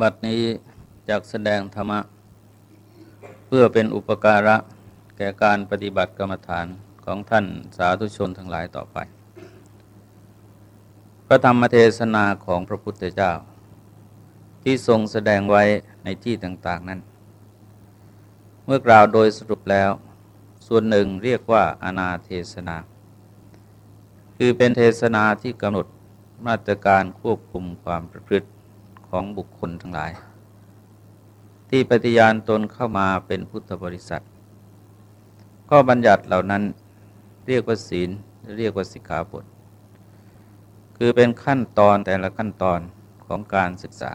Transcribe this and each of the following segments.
บัดนี้จากแสดงธรรมะ เพื่อเป็นอุปการะแก่การปฏิบัติกรรมฐานของท่านสาธุชนทั้งหลายต่อไป พระธรรมเทศนาของพระพุทธเจ้า ที่ทรงแสดงไว้ในที่ต่าง ๆ นั้น เมื่อกล่าวโดยสรุปแล้ว ส่วนหนึ่งเรียกว่าอนาเทศนา คือเป็นเทศนาที่กำหนดมาตรการควบคุมความประพฤติ ของบุคคลทั้งหลาย ที่ปฏิญาณตนเข้ามาเป็นพุทธบริษัทข้อบัญญัติเหล่านั้นเรียกว่าศีลเรียกว่าสิกขาบท คือเป็นขั้นตอนแต่ละขั้นตอนของการศึกษา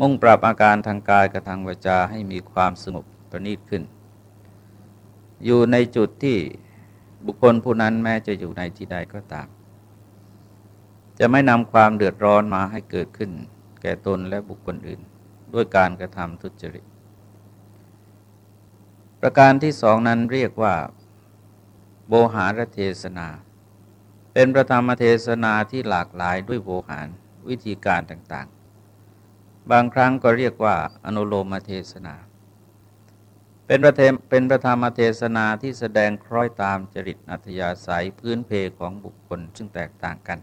มุ่งปรับอาการทางกายกับทางวาจาให้มีความสงบประณีตขึ้น อยู่ในจุดที่บุคคลผู้นั้นแม้จะอยู่ในที่ใดก็ตาม จะไม่นำความเดือดร้อนมาให้เกิดขึ้น แก่ตนและบุคคลอื่น ด้วยการกระทำทุจริต ประการที่สองนั้นเรียกว่า โบหารเทศนา เป็นประธรรมเทศนาที่หลากหลายด้วยโบหารวิธีการต่างๆ บางครั้งก็เรียกว่าอนุโลมเทศนา เป็นประเทเป็นประธรรมเทศนาที่แสดงคล้อยตามจริตอัธยาศัยพื้นเพของบุคคลซึ่งแตกต่างกัน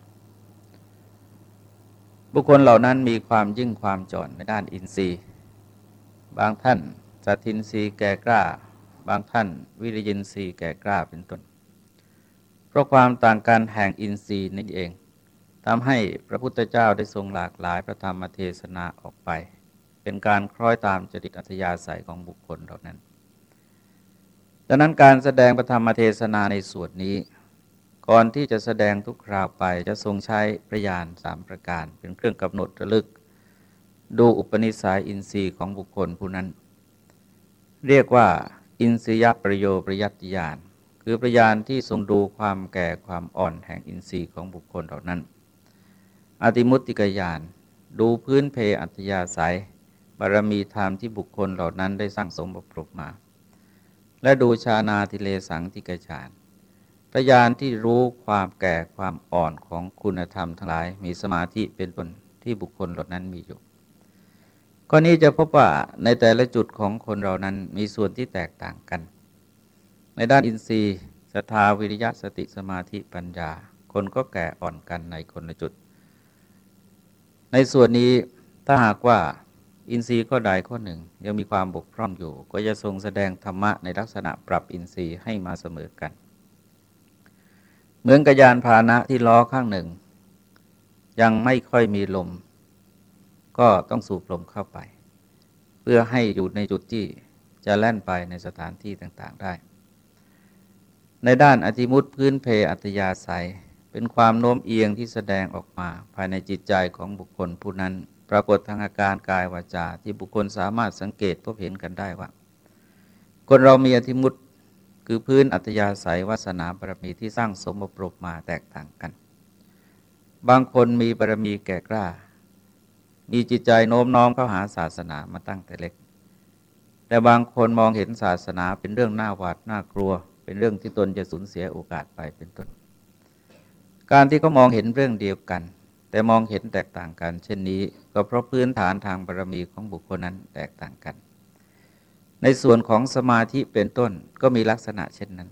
บุคคลเหล่านั้นมีความยิ่งความจอนในด้านอินทรีย์ บางท่านสัตินทรีย์แก่กล้า บางท่านวิริยินทรีย์แก่กล้าเป็นต้น เพราะความต่างกันแห่งอินทรีย์นี่เองทำให้พระพุทธเจ้าได้ทรงหลากหลายพระธรรมเทศนาออกไป เป็นการคล้อยตามจริตอัธยาศัยของบุคคลเหล่านั้นดังนั้นการแสดงพระธรรมเทศนาในส่วนนี้ ก่อนที่จะแสดงทุกคราวไปจะทรงใช้ประยานสามประการ เป็นเครื่องกำหนดระลึก ดูอุปนิสัยอินทรีย์ของบุคคลผู้นั้น เรียกว่า อินทรียประโยประยัติยานคือประยานที่ทรงดูความแก่ความอ่อนแห่งอินทรีย์ของบุคคลเหล่านั้น อติมุตติกยานดูพื้นเพอัตยาศัยบารมีธรรมที่บุคคลเหล่านั้นได้สร้างสมบรมมา และดูชานาทิเลสังติกฌาน พยานที่รู้ความแก่ความอ่อนของคุณธรรมทั้งหลาย มีสมาธิเป็นต้นที่บุคคลเหล่านั้นมีอยู่ข้อนี้จะพบว่าในแต่ละจุดของคนเรานั้นมีส่วนที่แตกต่างกัน ในด้านอินทรีย์ศรัทธาวิริยะสติสมาธิปัญญา คนก็แก่อ่อนกันในคนละจุด ในส่วนนี้ถ้าหากว่าอินทรีย์ข้อใดข้อหนึ่ง ยังมีความบกพร่องอยู่ ก็จะทรงแสดงธรรมะในลักษณะปรับอินทรีย์ให้มาเสมอกัน เหมือนกับยานพาหนะที่ล้อข้างหนึ่ง ยังไม่ค่อยมีลม ก็ต้องสูบลมเข้าไป เพื่อให้อยู่ในจุดที่จะแล่นไปในสถานที่ต่างๆได้ ในด้านอธิมุตพื้นเพอัตยาศัย เป็นความโน้มเอียงที่แสดงออกมาภายในจิตใจของบุคคลผู้นั้น ปรากฏทางอาการกายวาจาที่บุคคลสามารถสังเกตพบเห็นกันได้ว่า คนเรามีอธิมุต คือพื้นอัตยาศัยวาสนาบารมีที่สร้างสมบรมมาแตกต่างกัน บางคนมีบารมีแก่กล้า มีจิตใจโน้มน้อมเข้าหาศาสนามาตั้งแต่เล็ก แต่บางคนมองเห็นศาสนาเป็นเรื่องน่าหวาดน่ากลัว เป็นเรื่องที่ตนจะสูญเสียโอกาสไปเป็นต้น การที่เขามองเห็นเรื่องเดียวกัน แต่มองเห็นแตกต่างกัน เช่นนี้ ก็เพราะพื้นฐานทางบารมีของบุคคลนั้นแตกต่างกัน ในส่วนของสมาธิเป็นต้นก็มีลักษณะเช่นนั้น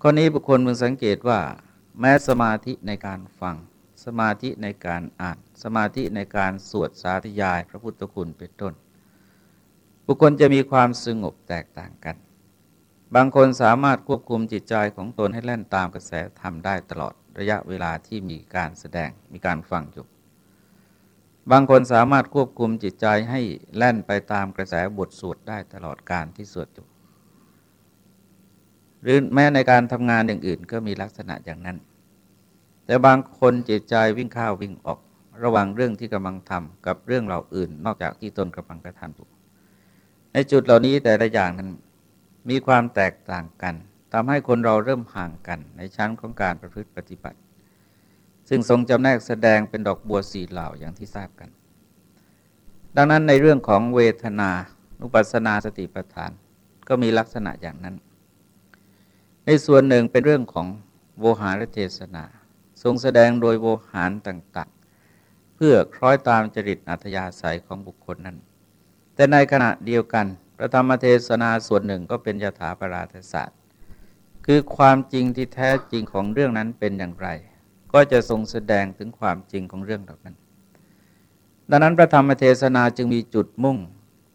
ข้อนี้บุคคลมึงสังเกตว่า แม้สมาธิในการฟัง สมาธิในการอ่าน สมาธิในการสวดสาธยาย พระพุทธคุณเป็นต้น บุคคลจะมีความสงบแตกต่างกัน บางคนสามารถควบคุมจิตใจของตนให้แล่นตามกระแสธรรมได้ตลอดระยะเวลาที่มีการแสดงมีการฟังอยู่ บางคนสามารถควบคุมจิตใจให้แล่นไปตามกระแสบทสวดได้ตลอดการที่สวดอยู่หรือแม้ในการทำงานอย่างอื่นก็มีลักษณะอย่างนั้น แต่บางคนจิตใจวิ่งเข้าวิ่งออก ระหว่างเรื่องที่กำลังทำกับเรื่องเหล่าอื่น นอกจากที่ตนกำลังกระทำอยู่ในจุดเหล่านี้แต่ละอย่างนั้นมีความแตกต่างกันทำให้คนเราเริ่มห่างกันในชั้นของการประพฤติปฏิบัติ ซึ่งทรงจำแนกแสดงเป็นดอกบัวสีเหล่าอย่างที่ทราบกัน ดังนั้นในเรื่องของเวทนานุปัสนาสติปัฏฐาน ก็มีลักษณะอย่างนั้น ในส่วนหนึ่งเป็นเรื่องของโวหารเทศนา ทรงแสดงโดยโวหารต่างๆ เพื่อคล้อยตามจริตอัธยาศัยของบุคคลนั้น แต่ในขณะเดียวกันพระธรรมเทศนาส่วนหนึ่งก็เป็นยถาปราทศาสตร์ คือความจริงที่แท้จริงของเรื่องนั้นเป็นอย่างไร ก็จะทรงแสดงถึงความจริงของเรื่องเหล่านั้น ดังนั้นพระธรรมเทศนาจึงมีจุดมุ่ง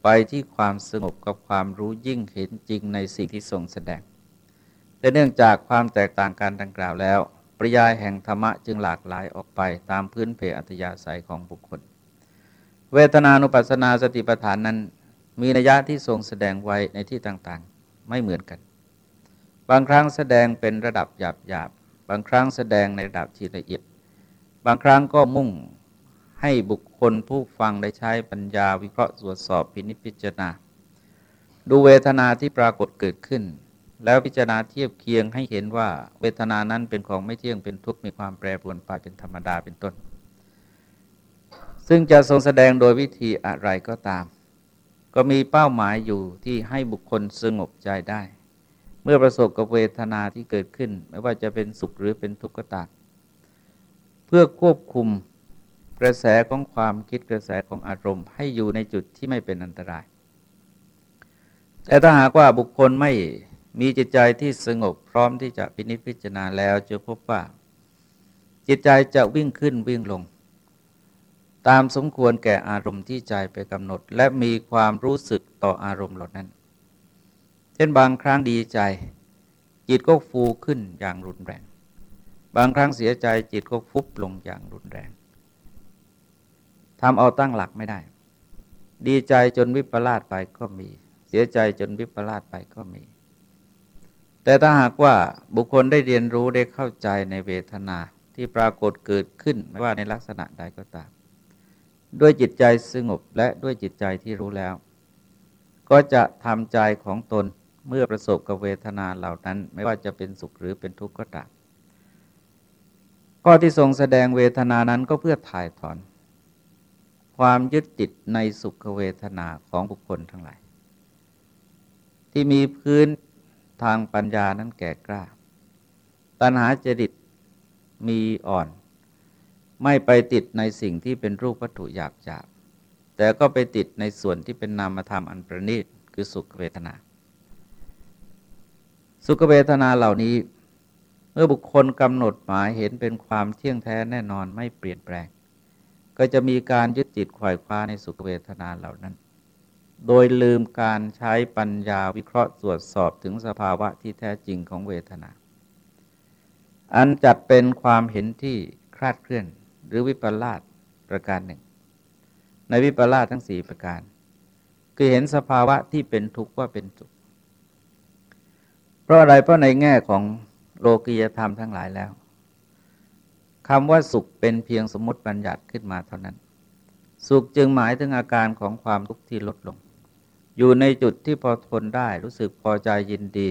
ไปที่ความสงบกับความรู้ยิ่งเห็นจริงในสิ่งที่ทรงแสดง แต่เนื่องจากความแตกต่างกันดังกล่าวแล้ว ปริยายแห่งธรรมะจึงหลากหลายออกไปตามพื้นเพอัตยาศัยของบุคคล เวทนานุปัสสนาสติปัฏฐานนั้น มีนัยยะที่ทรงแสดงไว้ในที่ต่างๆ ไม่เหมือนกัน บางครั้งแสดงเป็นระดับหยาบๆบางครั้งแสดงในระดับที่ละเอียด บางครั้งก็มุ่งให้บุคคลผู้ฟังได้ใช้ปัญญาวิเคราะห์ตรวจสอบพินิจพิจารณา ดูเวทนาที่ปรากฏเกิดขึ้น แล้วพิจารณาเทียบเคียงให้เห็นว่าเวทนานั้นเป็นของไม่เที่ยงเป็นทุกข์มีความแปรปรวนไปเป็นธรรมดาเป็นต้น ซึ่งจะทรงแสดงโดยวิธีอะไรก็ตาม ก็มีเป้าหมายอยู่ที่ให้บุคคลสงบใจได้ เมื่อประสบกับเวทนาที่เกิดขึ้น ไม่ว่าจะเป็นสุขหรือเป็นทุกข์ก็ตามเพื่อควบคุมกระแสของความคิดกระแสของอารมณ์ให้อยู่ในจุดที่ไม่เป็นอันตราย แต่ถ้าหากว่าบุคคลไม่มีจิตใจที่สงบพร้อมที่จะพินิจพิจารณาแล้วจะพบว่า จิตใจจะวิ่งขึ้นวิ่งลง ตามสมควรแก่อารมณ์ที่ใจไปกำหนด และมีความรู้สึกต่ออารมณ์เหล่านั้น เช่นบางครั้งดีใจ จิตก็ฟูขึ้นอย่างรุนแรง บางครั้งเสียใจจิตก็ฟุบลงอย่างรุนแรงทำเอาตั้งหลักไม่ได้ ดีใจจนวิปลาสไปก็มี เสียใจจนวิปลาสไปก็มี แต่ถ้าหากว่าบุคคลได้เรียนรู้ได้เข้าใจในเวทนาที่ปรากฏเกิดขึ้นไม่ว่าในลักษณะใดก็ตาม ด้วยจิตใจสงบและด้วยจิตใจที่รู้แล้ว ก็จะทำใจของตน เมื่อประสบกับเวทนาเหล่านั้น ไม่ว่าจะเป็นสุขหรือเป็นทุกข์ก็ตามข้อที่ทรงแสดงเวทนานั้นก็เพื่อถ่ายถอน ความยึดติดในสุขเวทนาของบุคคลทั้งหลาย ที่มีพื้นทางปัญญานั้นแก่กล้า ตัณหาจริตมีอ่อน ไม่ไปติดในสิ่งที่เป็นรูปวัตถุหยาบหยาบแต่ก็ไปติดในส่วนที่เป็นนามธรรมอันประณีตคือสุขเวทนา สุขเวทนาเหล่านี้ เมื่อบุคคลกำหนดหมายเห็นเป็นความเที่ยงแท้แน่นอนไม่เปลี่ยนแปลง ก็จะมีการยึดจิตขวายคว้าในสุขเวทนาเหล่านั้น โดยลืมการใช้ปัญญาวิเคราะห์ตรวจสอบถึงสภาวะที่แท้จริงของเวทนา อันจัดเป็นความเห็นที่คลาดเคลื่อน หรือวิปลาสประการหนึ่ง ในวิปลาสทั้งสี่ประการ คือเห็นสภาวะที่เป็นทุกข์ว่าเป็นสุข เพราะอะไรเพราะในแง่ของโลกียธรรมทั้งหลายแล้วคำว่าสุขเป็นเพียงสมมติบัญญัติขึ้นมาเท่านั้น สุขจึงหมายถึงอาการของความทุกข์ที่ลดลง อยู่ในจุดที่พอทนได้รู้สึกพอใจยินดี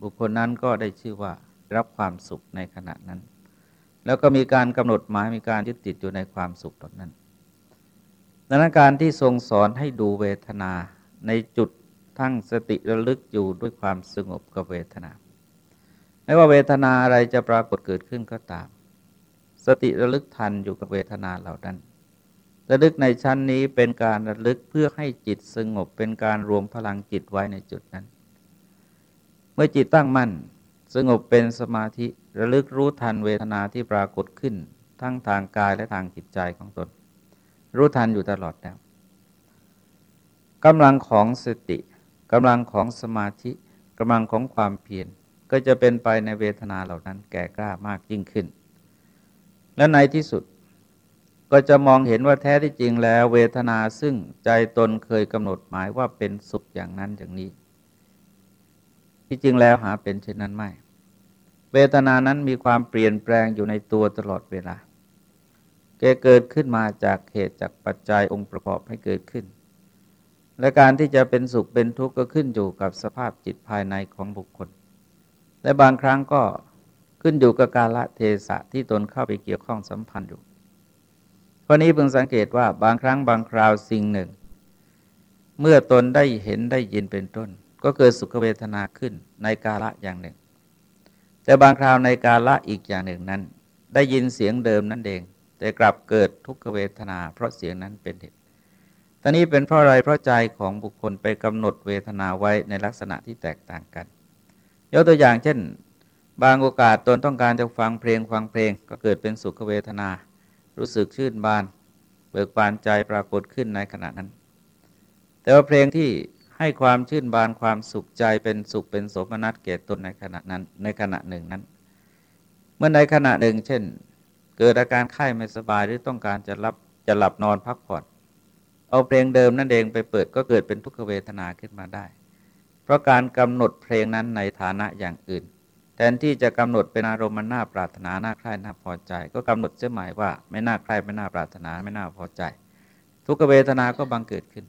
บุคคลนั้นก็ได้ชื่อว่ารับความสุขในขณะนั้น แล้วก็มีการกำหนดหมายมีการยึดติดอยู่ในความสุขตรงนั้นดังนั้นการที่ทรงสอนให้ดูเวทนาในจุด ทั้งสติระลึกอยู่ด้วยความสงบกับเวทนา ไม่ว่าเวทนาอะไรจะปรากฏเกิดขึ้นก็ตาม สติระลึกทันอยู่กับเวทนาเหล่านั้นระลึกในชั้นนี้เป็นการระลึกเพื่อให้จิตสงบเป็นการรวมพลังจิตไว้ในจุดนั้น เมื่อจิตตั้งมั่น สงบเป็นสมาธิระลึกรู้ทันเวทนาที่ปรากฏขึ้น ทั้งทางกายและทางจิตใจของตน รู้ทันอยู่ตลอดแล้วกำลังของสติ กำลังของสมาธิกำลังของความเพียรก็จะเป็นไปในเวทนาเหล่านั้นแก่กล้ามากยิ่งขึ้น และในที่สุดก็จะมองเห็นว่าแท้ที่จริงแล้ว เวทนาซึ่งใจตนเคยกำหนดหมายว่าเป็นสุขอย่างนั้นอย่างนี้ ที่จริงแล้วหาเป็นเช่นนั้นไม่ เวทนานั้นมีความเปลี่ยนแปลงอยู่ในตัวตลอดเวลาแกเกิดขึ้นมาจากเหตุจากปัจจัยองค์ประกอบให้เกิดขึ้น และการที่จะเป็นสุขเป็นทุกข์ก็ขึ้นอยู่กับสภาพจิตภายในของบุคคล และบางครั้งก็ขึ้นอยู่กับกาลเทศะที่ตนเข้าไปเกี่ยวข้องสัมพันธ์อยู่เพราะนี้เพิ่งสังเกตว่าบางครั้งบางคราวสิ่งหนึ่ง เมื่อตนได้เห็นได้ยินเป็นต้น ก็เกิดสุขเวทนาขึ้นในกาละอย่างหนึ่ง แต่บางคราวในกาละอีกอย่างหนึ่งนั้น ได้ยินเสียงเดิมนั่นเอง แต่กลับเกิดทุกขเวทนา เพราะเสียงนั้นเป็นเหตุ ตอนนี้เป็นเพราะอะไรเพราะใจของบุคคลไปกำหนดเวทนาไว้ในลักษณะที่แตกต่างกัน ยกตัวอย่างเช่น บางโอกาสตนต้องการจะฟังเพลงฟังเพลงก็เกิดเป็นสุขเวทนา รู้สึกชื่นบาน เบิกบานใจปรากฏขึ้นในขณะนั้น แต่ว่าเพลงที่ให้ความชื่นบานความสุขใจเป็นสุขเป็นสมนัตเกตตนในขณะนั้นในขณะหนึ่งนั้น เมื่อในขณะหนึ่ง เช่น เกิดอาการไข้ไม่สบายหรือต้องการจะรับจะหลับนอนพักผ่อน เอาเพลงเดิมนั่นเองไปเปิดก็เกิดเป็นทุกขเวทนาขึ้นมาได้ เพราะการกำหนดเพลงนั้นในฐานะอย่างอื่น แทนที่จะกำหนดเป็นอารมณ์มันน่าปรารถนาน่าใคร่น่าพอใจ ก็กำหนดเสียหมายว่าไม่น่าใคร่ไม่น่าปรารถนาไม่น่าพอใจ ทุกขเวทนาก็บังเกิดขึ้น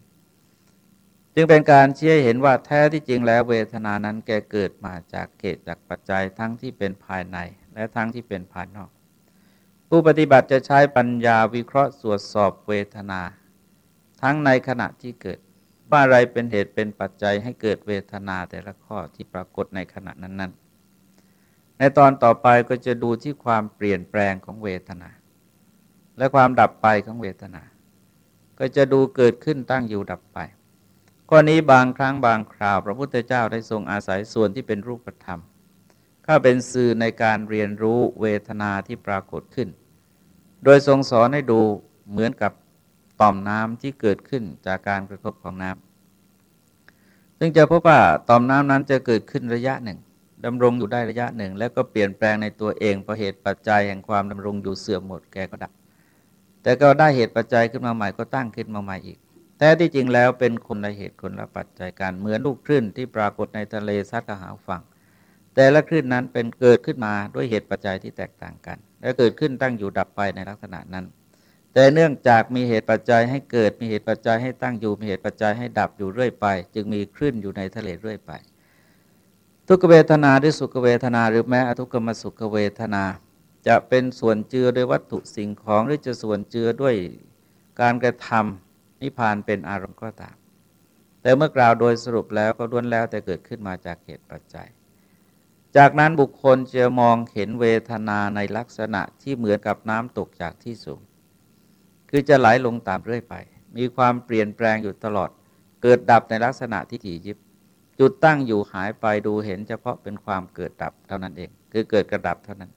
จึงเป็นการเชี้เห็นว่าแท้ที่จริงแล้วเวทนานั้นแกเกิดมาจากเกตจากปัจจัยทั้งที่เป็นภายใน และทั้งที่เป็นภายนอก ผู้ปฏิบัติจะใช้ปัญญาวิเคราะห์ตรวจสอบเวทนา ทั้งในขณะที่เกิด ว่าอะไรเป็นเหตุเป็นปัจจัยให้เกิดเวทนาแต่ละข้อที่ปรากฏในขณะนั้น ๆ ในตอนต่อไปก็จะดูที่ความเปลี่ยนแปลงของเวทนา และความดับไปของเวทนา ก็จะดูเกิดขึ้นตั้งอยู่ดับไป ข้อนี้บางครั้งบางคราว พระพุทธเจ้าได้ทรงอาศัยส่วนที่เป็นรูปธรรมเข้าเป็นสื่อในการเรียนรู้เวทนาที่ปรากฏขึ้น โดยทรงสอนให้ดูเหมือนกับ ต่อมน้ำที่เกิดขึ้นจากการกระทบของน้ำซึ่งจะพบว่าต่อมน้ำนั้นจะเกิดขึ้นระยะหนึ่งดำรงอยู่ได้ระยะหนึ่ง แล้วก็เปลี่ยนแปลงในตัวเองเพราะเหตุปัจจัยแห่งความดำรงอยู่เสื่อมหมดแกก็ดับ แต่ก็ได้เหตุปัจจัยขึ้นมาใหม่ก็ตั้งขึ้นมาใหม่อีก แต่ที่จริงแล้วเป็นคนละเหตุคนละปัจจัยการเหมือนลูกคลื่นที่ปรากฏในทะเลซัดกระหาฝั่งแต่ละคลื่นนั้นเป็นเกิดขึ้นมาด้วยเหตุปัจจัยที่แตกต่างกัน และเกิดขึ้นตั้งอยู่ดับไปในลักษณะนั้น แต่เนื่องจากมีเหตุปัจจัยให้เกิดมีเหตุปัจจัยให้ตั้งอยู่มีเหตุปัจจัยให้ดับอยู่เรื่อยไป จึงมีคลื่นอยู่ในทะเลเรื่อยไป ทุกเวทนาหรือสุขเวทนาหรือแม้อทุกขมสุขเวทนา จะเป็นส่วนเจือด้วยวัตถุสิ่งของหรือจะส่วนเจือด้วยการกระทำนิพพานเป็นอารมณ์ก็ตาม แต่เมื่อกล่าวโดยสรุปแล้วก็ล้วนแล้วแต่เกิดขึ้นมาจากเหตุปัจจัย จากนั้นบุคคลจะมองเห็นเวทนาในลักษณะที่เหมือนกับน้ำตกจากที่สูง คือจะไหลลงตามเรื่อยไป มีความเปลี่ยนแปลงอยู่ตลอด เกิดดับในลักษณะที่ถี่ยิบ จุดตั้งอยู่หายไปดูเห็นเฉพาะเป็นความเกิดดับเท่านั้นเอง คือเกิดกระดับเท่านั้น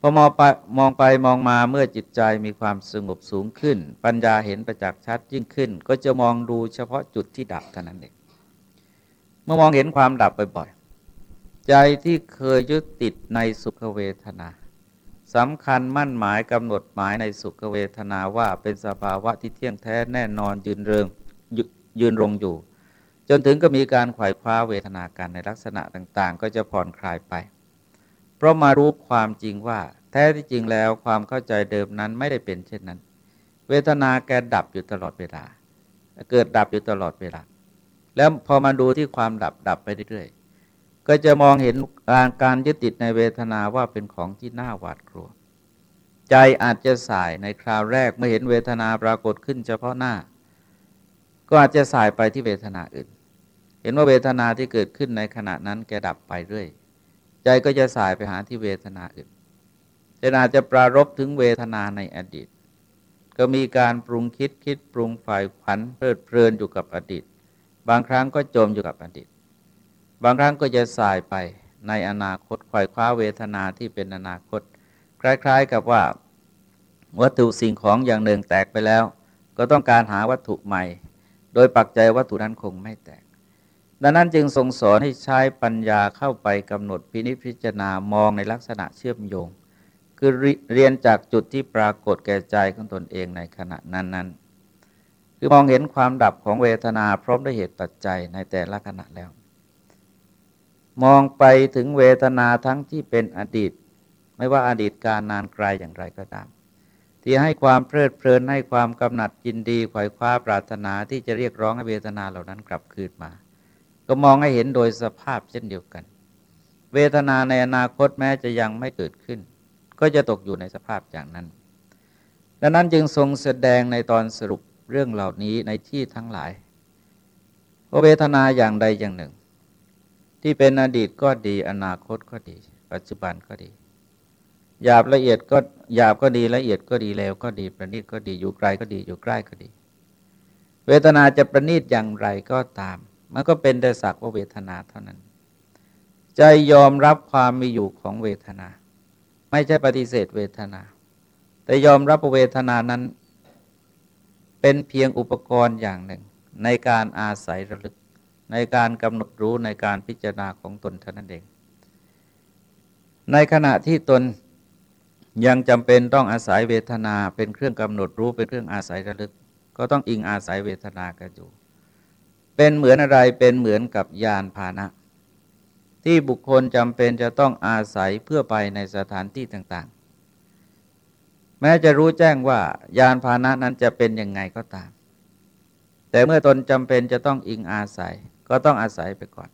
พอมองไปมองไปมองมาเมื่อจิตใจมีความสงบสูงขึ้น ปัญญาเห็นประจักษ์ชัดยิ่งขึ้น ก็จะมองดูเฉพาะจุดที่ดับเท่านั้นเองเมื่อมองเห็นความดับบ่อยๆใจที่เคยยึดติดในสุขเวทนา สำคัญมั่นหมายกำหนดหมายในสุขเวทนาว่าเป็นสภาวะที่เที่ยงแท้แน่นอนยืนเริงยืนรงอยู่ จนถึงก็มีการขวายคว้าเวทนาการในลักษณะต่างๆ ก็จะผ่อนคลายไป เพราะมารู้ความจริงว่า แท้ที่จริงแล้วความเข้าใจเดิมนั้นไม่ได้เป็นเช่นนั้น เวทนาแกดับอยู่ตลอดเวลา เกิดดับอยู่ตลอดเวลา แล้วพอมาดูที่ความดับดับไปเรื่อย ก็จะมองเห็นการการยึดติดในเวทนาว่าเป็นของที่น่าหวาดกลัว ใจอาจจะสายในคราวแรกเมื่อเห็นเวทนาปรากฏขึ้นเฉพาะหน้า ก็อาจจะสายไปที่เวทนาอื่น เห็นว่าเวทนาที่เกิดขึ้นในขณะนั้นแกดับไปเรื่อย ใจก็จะสายไปหาที่เวทนาอื่นจะอาจจะปรารบถึงเวทนาในอดีต ก็มีการปรุงคิดคิดปรุงฝ่ายขวัญเพลิดเพลินอยู่กับอดีต บางครั้งก็จมอยู่กับอดีต บางครั้งก็จะสายไปในอนาคตควายคว้าเวทนาที่เป็นอนาคต คล้ายๆกับว่า วัตถุสิ่งของอย่างหนึ่งแตกไปแล้ว ก็ต้องการหาวัตถุใหม่ โดยปักใจวัตถุนั้นคงไม่แตก ดังนั้นจึงทรงสอนให้ใช้ปัญญาเข้าไปกำหนดพินิจพิจารณามองในลักษณะเชื่อมโยง คือเรียนจากจุดที่ปรากฏแก่ใจของตนเองในขณะนั้นๆคือมองเห็นความดับของเวทนาพร้อมด้วยเหตุปัจจัยในแต่ละขณะแล้ว มองไปถึงเวทนาทั้งที่เป็นอดีต ไม่ว่าอดีตการนานไกลอย่างไรก็ตาม ที่ให้ความเพลิดเพลินให้ความกำหนัดยินดีขวายคว้าปรารถนาที่จะเรียกร้องให้เวทนาเหล่านั้นกลับคืนมา ก็มองให้เห็นโดยสภาพเช่นเดียวกัน เวทนาในอนาคตแม้จะยังไม่เกิดขึ้น ก็จะตกอยู่ในสภาพอย่างนั้น ดังนั้นจึงทรงแสดงในตอนสรุปเรื่องเหล่านี้ในที่ทั้งหลายเวทนาอย่างใดอย่างหนึ่ง ที่เป็นอดีตก็ดี อนาคตก็ดี ปัจจุบันก็ดีหยาบละเอียดก็หยาบก็ดีละเอียดก็ดีแล้วก็ดีประณีตก็ดีอยู่ไกลก็ดีอยู่ใกล้ก็ดี เวทนาจะประณีตอย่างไรก็ตาม มันก็เป็นแต่สักว่าเวทนาเท่านั้น ใจยอมรับความมีอยู่ของเวทนา ไม่ใช่ปฏิเสธเวทนา แต่ยอมรับเวทนานั้น เป็นเพียงอุปกรณ์อย่างหนึ่ง ในการอาศัยระลึก ในการกำหนดรู้ในการพิจารณาของตนเท่านั้นเอง ในขณะที่ตนยังจำเป็นต้องอาศัยเวทนาเป็นเครื่องกำหนดรู้เป็นเครื่องอาศัยระลึก ก็ต้องอิงอาศัยเวทนากันอยู่ เป็นเหมือนอะไรเป็นเหมือนกับยานพาหนะ ที่บุคคลจำเป็นจะต้องอาศัยเพื่อไปในสถานที่ต่าง ๆ แม้จะรู้แจ้งว่ายานพาหนะนั้นจะเป็นยังไงก็ตาม แต่เมื่อตนจำเป็นจะต้องอิงอาศัย ก็ต้องอาศัยไปก่อน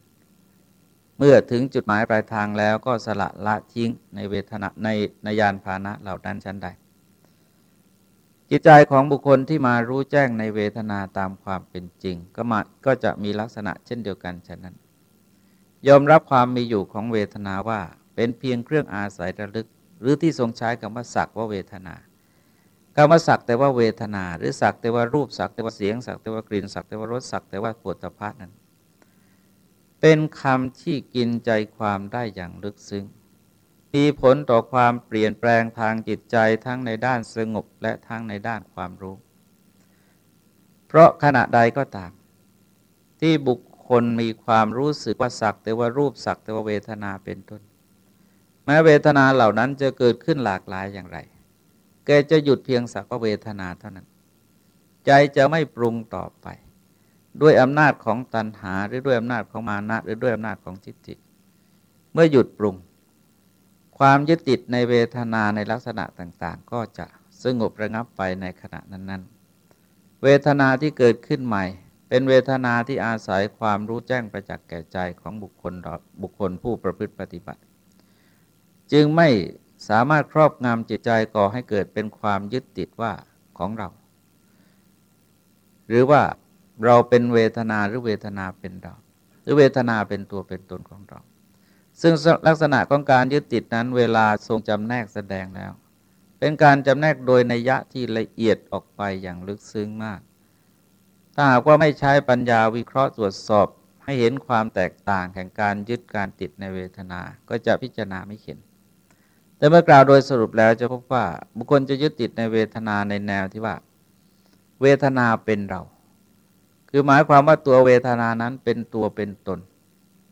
เมื่อถึงจุดหมายปลายทางแล้วก็สละละทิ้งในเวทนาในในยานพาหนะเหล่านั้นชั้นใด จิตใจของบุคคลที่มารู้แจ้งในเวทนาตามความเป็นจริง ก็มาก็จะมีลักษณะเช่นเดียวกันฉะนั้น ยอมรับความมีอยู่ของเวทนาว่าเป็นเพียงเครื่องอาศัยระลึก หรือที่ทรงใช้คำว่าสักว่าเวทนาคำว่าสักแต่ว่าเวทนา หรือสักแต่ว่ารูปสักแต่ว่าเสียงสักแต่ว่ากลิ่นสักแต่ว่ารสสักแต่ว่าปวดตภะนั้น เป็นคำที่กินใจความได้อย่างลึกซึ้ง มีผลต่อความเปลี่ยนแปลงทางจิตใจทั้งในด้านสงบและทั้งในด้านความรู้ เพราะขณะใดก็ตาม ที่บุคคลมีความรู้สึกว่าสักแต่ว่ารูปสักแต่ว่าเวทนาเป็นต้น แม้เวทนาเหล่านั้นจะเกิดขึ้นหลากหลายอย่างไร แกจะหยุดเพียงสักว่าเวทนาเท่านั้น ใจจะไม่ปรุงต่อไป ด้วยอำนาจของตัณหา หรือด้วยอำนาจของมานะหรือด้วยอำนาจของจิตจิตเมื่อหยุดปรุง ความยึดติดในเวทนาในลักษณะต่างๆ ก็จะสงบระงับไปในขณะนั้น ๆ เวทนาที่เกิดขึ้นใหม่ เป็นเวทนาที่อาศัยความรู้แจ้งประจักษ์แก่ใจของบุคคลบุคคลผู้ประพฤติปฏิบัติ จึงไม่สามารถครอบงำจิตใจก่อให้เกิดเป็นความยึดติดว่าของเรา หรือว่า เราเป็นเวทนาหรือเวทนาเป็นเรา หรือเวทนาเป็นตัวเป็นตนของเรา ซึ่งลักษณะของการยึดติดนั้นเวลาทรงจำแนกแสดงแล้ว เป็นการจำแนกโดยนัยยะที่ละเอียดออกไปอย่างลึกซึ้งมาก ถ้าหากว่าไม่ใช้ปัญญาวิเคราะห์ตรวจสอบให้เห็นความแตกต่างแห่งการยึดการติดในเวทนา ก็จะพิจารณาไม่เห็น แต่เมื่อกล่าวโดยสรุปแล้วจะพบว่าบุคคลจะยึดติดในเวทนาในแนวที่ว่า เวทนาเป็นเรา คือหมายความว่าตัวเวทนานั้นเป็นตัวเป็นตน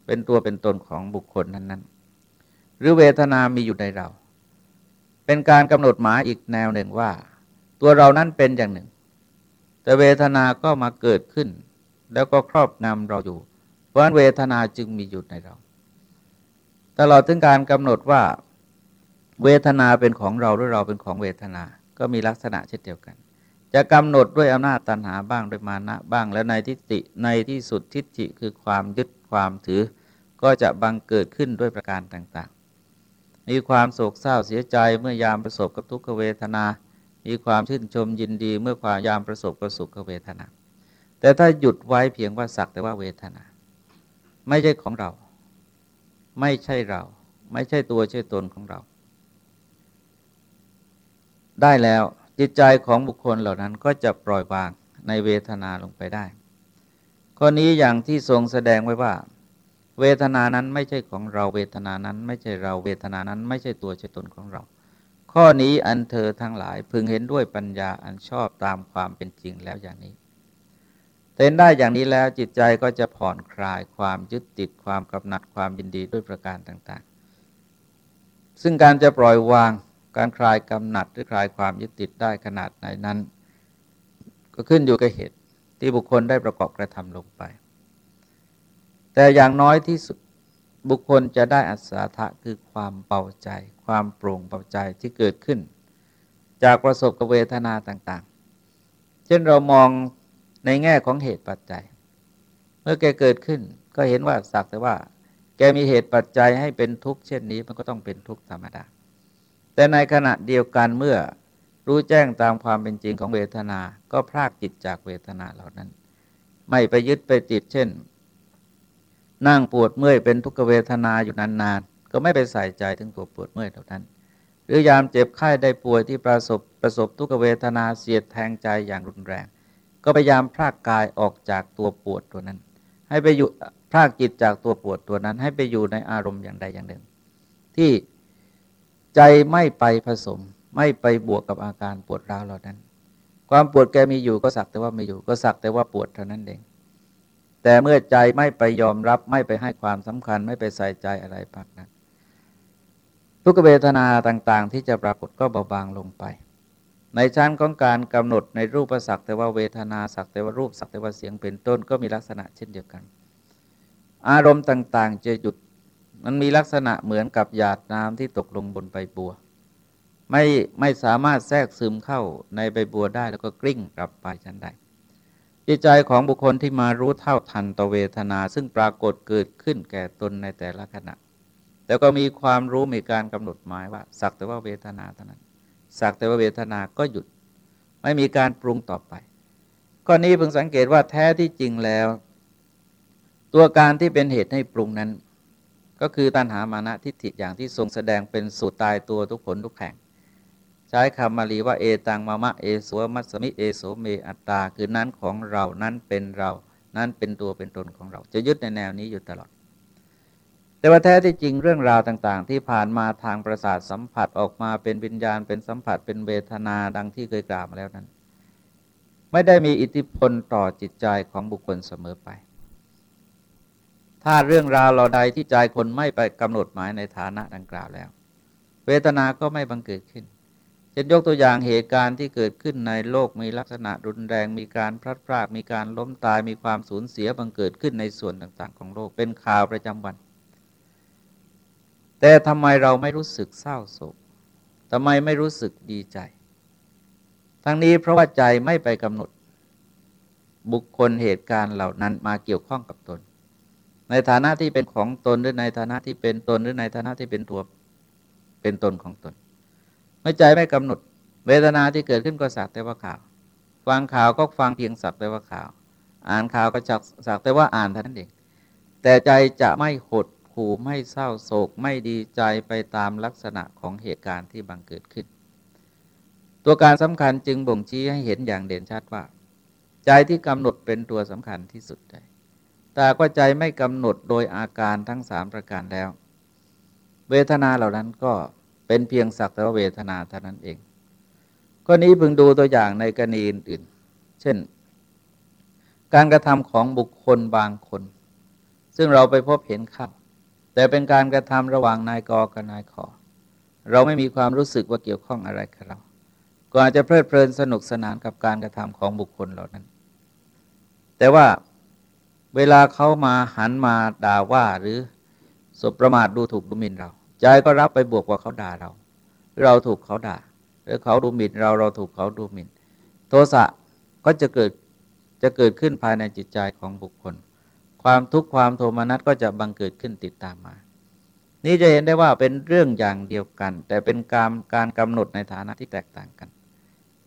เป็นตัวเป็นตนของบุคคลนั้นๆ หรือเวทนามีอยู่ในเรา เป็นการกำหนดหมายอีกแนวหนึ่งว่า ตัวเรานั้นเป็นอย่างหนึ่ง แต่เวทนาก็มาเกิดขึ้น แล้วก็ครอบงำเราอยู่ เพราะนั้นเวทนาจึงมีอยู่ในเรา ตลอดถึงการกำหนดว่าเวทนาเป็นของเราหรือเราเป็นของเวทนา ก็มีลักษณะเช่นเดียวกัน จะกำหนดด้วยอำนาจตันหาบ้างด้วยมานะบ้างแล้วในทิฏฐิในที่สุดทิฏฐิคือความยึดความถือ ก็จะบังเกิดขึ้นด้วยประการต่างๆ มีความโศกเศร้าเสียใจเมื่อยามประสบกับทุกขเวทนา มีความชื่นชมยินดีเมื่อความยามประสบกับสุขเวทนา แต่ถ้าหยุดไว้เพียงว่าสักแต่ว่าเวทนา ไม่ใช่ของเรา ไม่ใช่เรา ไม่ใช่ตัวใช่ตนของเรา ได้แล้ว จิตใจของบุคคลเหล่านั้นก็จะปล่อยวางในเวทนาลงไปได้ ข้อนี้อย่างที่ทรงแสดงไว้ว่า เวทนานั้นไม่ใช่ของเราเวทนานั้น ไม่ใช่เราเวทนานั้น ไม่ใช่ตัวใช่ตนของเรา ข้อนี้อันเธอทั้งหลายพึงเห็นด้วยปัญญาอันชอบตามความเป็นจริงแล้วอย่างนี้เห็นได้อย่างนี้แล้วจิตใจก็จะผ่อนคลายความยึดติดความกำหนัดความยินดีด้วยประการต่าง ๆ ซึ่งการจะปล่อยวาง การคลายกำหนัดหรือคลายความยึดติดได้ขนาดไหนนั้น ก็ขึ้นอยู่กับเหตุที่บุคคลได้ประกอบกระทำลงไป แต่อย่างน้อยที่สุดบุคคลจะได้อัศทะคือความเบาใจ ความโปร่งเบาใจที่เกิดขึ้น จากประสบกเวทนาต่างๆ เช่นเรามองในแง่ของเหตุปัจจัย เมื่อแกเกิดขึ้นก็เห็นว่าสักแต่ว่า แกมีเหตุปัจจัยให้เป็นทุกข์เช่นนี้มันก็ต้องเป็นทุกข์ธรรมดา แต่ในขณะเดียวกันเมื่อรู้แจ้งตามความเป็นจริงของเวทนา ก็พรากจิตจากเวทนาเหล่านั้น ไม่ไปยึดไปติดเช่น นั่งปวดเมื่อยเป็นทุกขเวทนาอยู่นานๆ ก็ไม่ไปใส่ใจถึงตัวปวดเมื่อยเหล่านั้น หรือยามเจ็บไข้ได้ป่วยที่ประสบประสบทุกเวทนาเสียดแทงใจอย่างรุนแรง ก็พยายามพรากกายออกจากตัวปวดตัวนั้น ให้ไปอยู่พรากจิตจากตัวปวดตัวนั้น ให้ไปอยู่ในอารมณ์อย่างใดอย่างหนึ่ง ที่ ใจไม่ไปผสม ไม่ไปบวกกับอาการปวดร้าวเหล่านั้น ความปวดแกมีอยู่ก็สักแต่ว่าไม่อยู่ก็สักแต่ว่าปวดเท่านั้นเอง แต่เมื่อใจไม่ไปยอมรับไม่ไปให้ความสำคัญไม่ไปใส่ใจอะไรพักนั้นทุกเวทนาต่างๆ ที่จะปรากฏก็เบาบางลงไป ในชั้นของการกำหนดในรูปสักแต่ว่าเวทนาสักแต่ว่ารูปสักแต่ว่าเสียงเป็นต้นก็มีลักษณะเช่นเดียวกัน อารมณ์ต่างๆ จะหยุด มันมีลักษณะเหมือนกับหยาดน้ำที่ตกลงบนใบบัว ไม่ไม่สามารถแทรกซึมเข้าในใบบัวได้แล้วก็กลิ้งกลับไปชั้นใดจิตใจของบุคคลที่มารู้เท่าทันตเวทนา ซึ่งปรากฏเกิดขึ้นแก่ตนในแต่ละขณะ แต่ก็มีความรู้มีการกำหนดหมายว่า สักแต่ว่าเวทนาเท่านั้น สักแต่ว่าเวทนาก็หยุด ไม่มีการปรุงต่อไปข้อนี้เพิ่งสังเกตว่าแท้ที่จริงแล้ว ตัวการที่เป็นเหตุให้ปรุงนั้น ก็คือตัณหามานะทิฏฐิอย่างที่ทรงแสดงเป็นสูตรตายตัวทุกผลทุกแห่ง ใช้คำมาลีว่าเอตังมะมะเอสวมัสมิเอโสเมอัตตา คือนั้นของเรานั้นเป็นเรา นั้นเป็นตัวเป็นตนของเรา จะยึดในแนวนี้อยู่ตลอด แต่ว่าแท้ที่จริงเรื่องราวต่าง ๆ ที่ผ่านมาทางประสาทสัมผัสออกมาเป็นวิญญาณเป็นสัมผัสเป็นเวทนาดังที่เคยกล่าวมาแล้วนั้น ไม่ได้มีอิทธิพลต่อจิตใจของบุคคลเสมอไป ถ้าเรื่องราวเราใดที่ใจคนไม่ไปกำหนดหมายในฐานะดังกล่าวแล้ว เวทนาก็ไม่บังเกิดขึ้นเช่นยกตัวอย่างเหตุการณ์ที่เกิดขึ้นในโลกมีลักษณะรุนแรง มีการพลัดพรากมีการล้มตายมีความสูญเสียบังเกิดขึ้นในส่วนต่างๆ ของโลกเป็นข่าวประจำวัน แต่ทำไมเราไม่รู้สึกเศร้าโศกทำไมไม่รู้สึกดีใจ ทั้งนี้เพราะว่าใจไม่ไปกำหนด บุคคลเหตุการณ์เหล่านั้นมาเกี่ยวข้องกับตน ในฐานะที่เป็นของตนหรือในฐานะที่เป็นตนหรือในฐานะที่เป็นตัวเป็นตนของตนเมื่อใจไม่กำหนด เวทนาที่เกิดขึ้นก็สักแต่ว่าข่าว ฟังข่าวก็ฟังเพียงสักแต่ว่าข่าว อ่านข่าวก็จักสักแต่ว่าอ่านเท่านั้นเอง แต่ใจจะไม่หดหู่ไม่เศร้าโศกไม่ดีใจไปตามลักษณะของเหตุการณ์ที่บังเกิดขึ้น ตัวการสำคัญจึงบ่งชี้ให้เห็นอย่างเด่นชัดว่า ใจที่กำหนดเป็นตัวสำคัญที่สุดใจ แต่ก็ใจไม่กำหนดโดยอาการทั้งสามประการแล้ว เวทนาเหล่านั้นก็เป็นเพียงสักแต่ว่าเวทนาเท่านั้นเองข้อนี้พึงดูตัวอย่างในกรณีอื่น เช่น การกระทำของบุคคลบางคน ซึ่งเราไปพบเห็นข้าแต่เป็นการกระทำระหว่างนายกกับนายขอ เราไม่มีความรู้สึกว่าเกี่ยวข้องอะไรกับเรา ก็อาจจะเพลิดเพลินสนุกสนานกับการกระทำของบุคคลเหล่านั้น แต่ว่า เวลาเขามาหันมาด่าว่าหรือสบประมาทดูถูกดูหมิ่นเรา ใจก็รับไปบวกว่าเขาด่าเรา เราถูกเขาด่า หรือเขาดูหมิ่นเราเราถูกเขาดูหมิ่น โทสะก็จะเกิดจะเกิดขึ้นภายในจิตใจของบุคคล ความทุกข์ความโทมนัสก็จะบังเกิดขึ้นติดตามมา นี่จะเห็นได้ว่าเป็นเรื่องอย่างเดียวกัน แต่เป็นการการกำหนดในฐานะที่แตกต่างกัน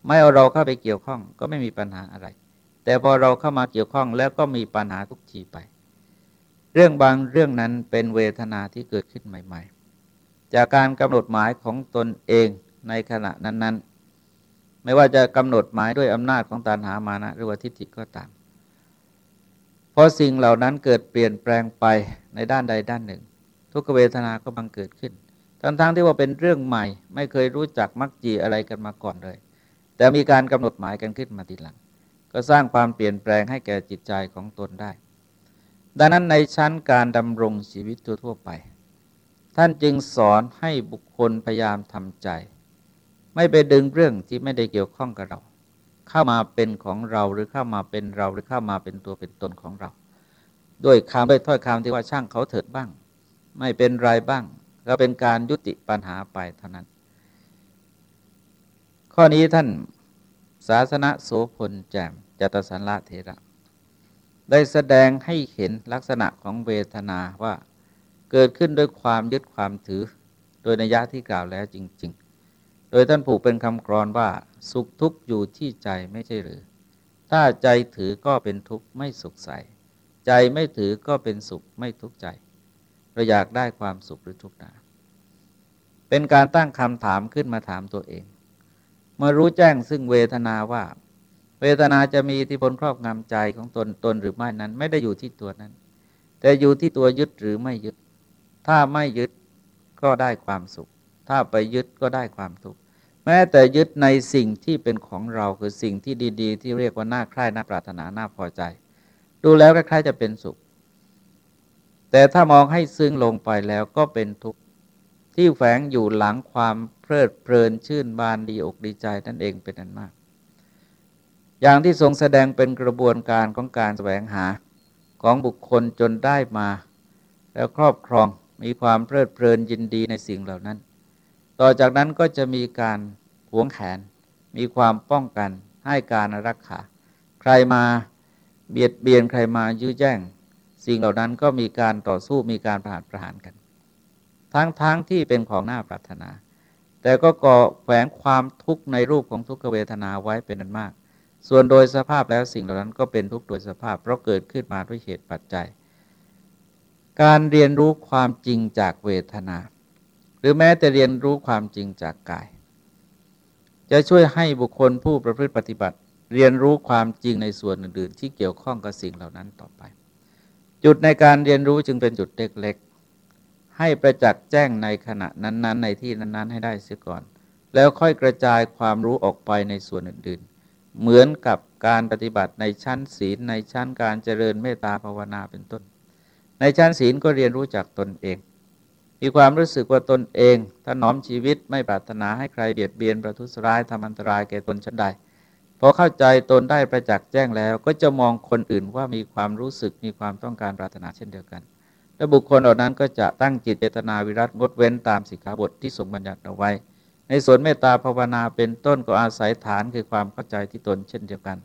ไม่เอาเราเข้าไปเกี่ยวข้องก็ไม่มีปัญหาอะไร แต่พอเราเข้ามาเกี่ยวข้องแล้วก็มีปัญหาทุกทีไป เรื่องบางเรื่องนั้นเป็นเวทนาที่เกิดขึ้นใหม่ ๆ จากการกำหนดหมายของตนเองในขณะนั้น ๆ ไม่ว่าจะกำหนดหมายด้วยอำนาจของตาหามานะหรือว่าทิฏฐิก็ตามพราะสิ่งเหล่านั้นเกิดเปลี่ยนแปลงไปในด้านใดด้านหนึ่ง ทุกเวทนาก็บังเกิดขึ้นทั้งๆทที่ว่าเป็นเรื่องใหม่ ไม่เคยรู้จักมักจีอะไรกันมาก่อนเลย แต่มีการกำหนดหมายกันขึ้นมาทีหลัง ก็สร้างความเปลี่ยนแปลงให้แก่จิตใจของตนได้ ดังนั้นในชั้นการดำรงชีวิตทั่วไป ท่านจึงสอนให้บุคคลพยายามทำใจ ไม่ไปดึงเรื่องที่ไม่ได้เกี่ยวข้องกับเรา เข้ามาเป็นของเราหรือเข้ามาเป็นเราหรือเข้ามาเป็นตัวเป็นตนของเรา ด้วยคำด้วยถ้อยคำที่ว่าช่างเขาเถิดบ้าง ไม่เป็นไรบ้าง ก็เป็นการยุติปัญหาไปเท่านั้น ข้อนี้ท่านศาสนาโสพลแจม จตสันละเทระ ได้แสดงให้เห็นลักษณะของเวทนาว่าเกิดขึ้นด้วยความยึดความถือ โดยนัยยะที่กล่าวแล้วจริง ๆ โดยท่านผูกเป็นคำกรอนว่า สุขทุกข์อยู่ที่ใจไม่ใช่หรือ ถ้าใจถือก็เป็นทุกข์ไม่สุขใส ใจไม่ถือก็เป็นสุขไม่ทุกข์ใจเราอยากได้ความสุขหรือทุกข์นาเป็นการตั้งคำถามขึ้นมาถามตัวเองเมื่อรู้แจ้งซึ่งเวทนาว่า เวทนาจะมีอิทธิพลครอบงำใจของตนตนหรือไม่นั้น ไม่ได้อยู่ที่ตัวนั้น แต่อยู่ที่ตัวยึดหรือไม่ยึด ถ้าไม่ยึดก็ได้ความสุข ถ้าไปยึดก็ได้ความทุกข์แม้แต่ยึดในสิ่งที่เป็นของเราคือสิ่งที่ดีๆ ที่เรียกว่าน่าใคร่น่าปรารถนาน่าพอใจ ดูแล้วคล้ายๆจะเป็นสุข แต่ถ้ามองให้ซึ้งลงไปแล้วก็เป็นทุกข์ที่แฝงอยู่หลังความเพลิดเพลินชื่นบานดีอกดีใจนั่นเองเป็นอันมาก อย่างที่ทรงแสดงเป็นกระบวนการของการแสวงหาของบุคคลจนได้มา แล้วครอบครองมีความเพลิดเพลินยินดีในสิ่งเหล่านั้น ต่อจากนั้นก็จะมีการหวงแขน มีความป้องกันให้การรักษาใครมาเบียดเบียนใครมายื้อแย่ง สิ่งเหล่านั้นก็มีการต่อสู้มีการประหารประหารกัน ทั้งๆทที่เป็นของหน่าปรารถนา แต่ก็ก่อแฝงความทุกข์ในรูปของทุกขเวทนาไว้เป็นอันมาก ส่วนโดยสภาพแล้วสิ่งเหล่านั้นก็เป็นทุกข์โดยสภาพ เพราะเกิดขึ้นมาด้วยเหตุปัจจัย การเรียนรู้ความจริงจากเวทนา หรือแม้แต่เรียนรู้ความจริงจากกาย จะช่วยให้บุคคลผู้ประพฤติปฏิบัติ เรียนรู้ความจริงในส่วนอื่นๆ ที่เกี่ยวข้องกับสิ่งเหล่านั้นต่อไป จุดในการเรียนรู้จึงเป็นจุดเล็กๆ ให้ประจักษ์แจ้งในขณะนั้นๆ ในที่นั้นๆ ให้ได้เสียก่อน แล้วค่อยกระจายความรู้ออกไปในส่วนอื่นๆ เหมือนกับการปฏิบัติในชั้นศีลในชั้นการเจริญเมตตาภาวนาเป็นต้น ในชั้นศีลก็เรียนรู้จากตนเอง มีความรู้สึกว่าตนเองถ้าน้อมชีวิตไม่ปรารถนาให้ใครเบียดเบียนประทุษร้ายทำอันตรายแก่ตนชั้นใดพอเข้าใจตนได้ประจักษ์แจ้งแล้ว ก็จะมองคนอื่นว่ามีความรู้สึกมีความต้องการปรารถนาเช่นเดียวกันและบุคคลเหล่านั้นก็จะตั้งจิตเจตนาวิรัตงดเว้นตามสิกขาบทที่ทรงบัญญัติเอาไว้ ในส่วนเมตตาภาวนาเป็นต้นก็อาศัยฐานคือความเข้าใจที่ตนเช่นเดียวกัน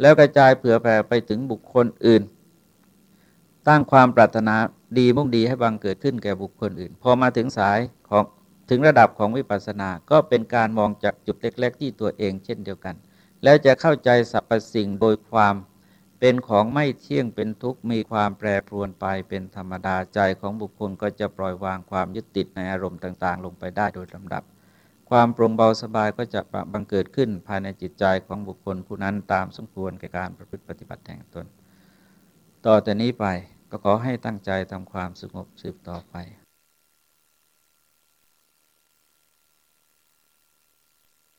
แล้วกระจายเผื่อแผ่ไปถึงบุคคลอื่น ตั้งความปรารถนาดีมุ่งดีให้บังเกิดขึ้นแก่บุคคลอื่น พอมาถึงสายของถึงระดับของวิปัสสนา ก็เป็นการมองจากจุดเล็ก ๆ ที่ตัวเองเช่นเดียวกัน แล้วจะเข้าใจสรรพสิ่งโดยความเป็นของไม่เที่ยงเป็นทุกข์มีความแปรปรวนไปเป็นธรรมดาใจของบุคคลก็จะปล่อยวางความยึดติดในอารมณ์ต่าง ๆ ลงไปได้โดยลำดับ ความโปร่งเบาสบายก็จะบังเกิดขึ้นภายในจิตใจของบุคคลผู้นั้นตามสมควรแก่การประพฤติปฏิบัติแห่งตน ต่อแต่นี้ไปก็ขอให้ตั้งใจทำความสงบสืบต่อไป